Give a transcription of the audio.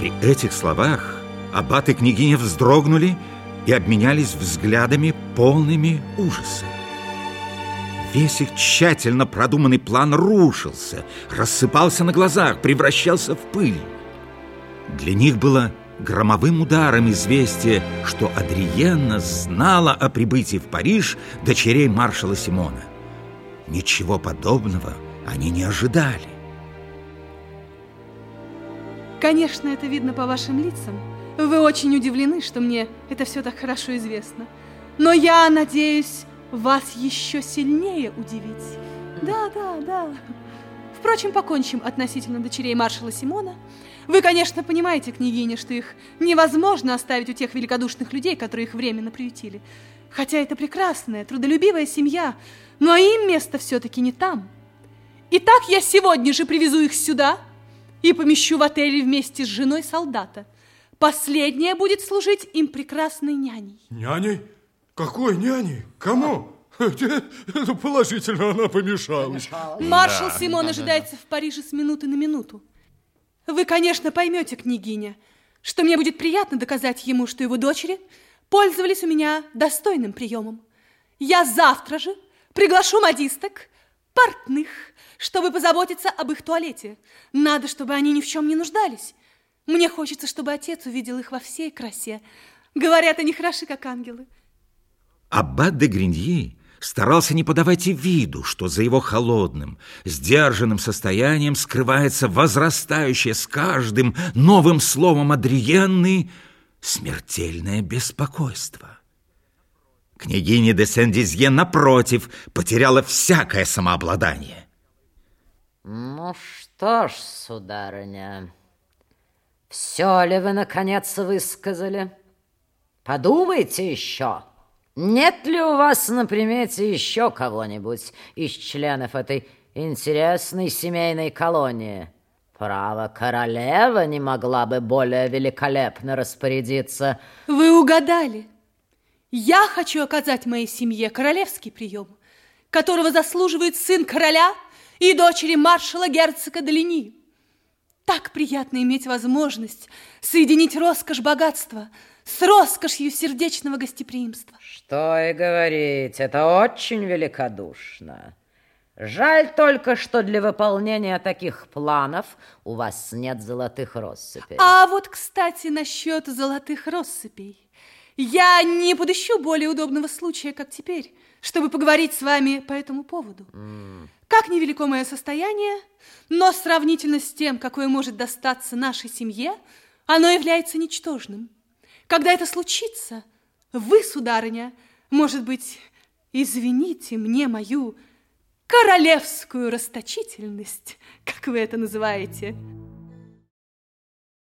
При этих словах аббат и княгиня вздрогнули и обменялись взглядами, полными ужаса. Весь их тщательно продуманный план рушился, рассыпался на глазах, превращался в пыль. Для них было громовым ударом известие, что Адриенна знала о прибытии в Париж дочерей маршала Симона. Ничего подобного они не ожидали. Конечно, это видно по вашим лицам. Вы очень удивлены, что мне это все так хорошо известно. Но я надеюсь вас еще сильнее удивить. Да, да, да. Впрочем, покончим относительно дочерей маршала Симона. Вы, конечно, понимаете, княгиня, что их невозможно оставить у тех великодушных людей, которые их временно приютили. Хотя это прекрасная, трудолюбивая семья, но им место все-таки не там. Итак, я сегодня же привезу их сюда и помещу в отеле вместе с женой солдата. Последняя будет служить им прекрасной няней. Няней? Какой няней? Кому? Ну, положительно она помешалась. Маршал да, Симон да, ожидается да. в Париже с минуты на минуту. Вы, конечно, поймете, княгиня, что мне будет приятно доказать ему, что его дочери пользовались у меня достойным приемом. Я завтра же приглашу модисток, портных, чтобы позаботиться об их туалете. Надо, чтобы они ни в чем не нуждались. Мне хочется, чтобы отец увидел их во всей красе. Говорят, они хороши, как ангелы. Аббат де Гриньи старался не подавать и виду, что за его холодным, сдержанным состоянием скрывается возрастающее с каждым новым словом Адриенны смертельное беспокойство. Княгиня де Сен-Дизье, напротив, потеряла всякое самообладание. Ну что ж, сударыня, все ли вы, наконец, высказали? Подумайте еще. Нет ли у вас на примете еще кого-нибудь из членов этой интересной семейной колонии? Право, королева не могла бы более великолепно распорядиться. Вы угадали. Я хочу оказать моей семье королевский прием, которого заслуживает сын короля и дочери маршала герцога Долини. Так приятно иметь возможность соединить роскошь богатства с роскошью сердечного гостеприимства. Что и говорить, это очень великодушно. Жаль только, что для выполнения таких планов у вас нет золотых россыпей. А вот, кстати, насчет золотых россыпей. Я не подыщу более удобного случая, как теперь, чтобы поговорить с вами по этому поводу. Mm. Как невелико мое состояние, но сравнительно с тем, какое может достаться нашей семье, оно является ничтожным. Когда это случится, вы, сударыня, может быть, извините мне мою королевскую расточительность, как вы это называете.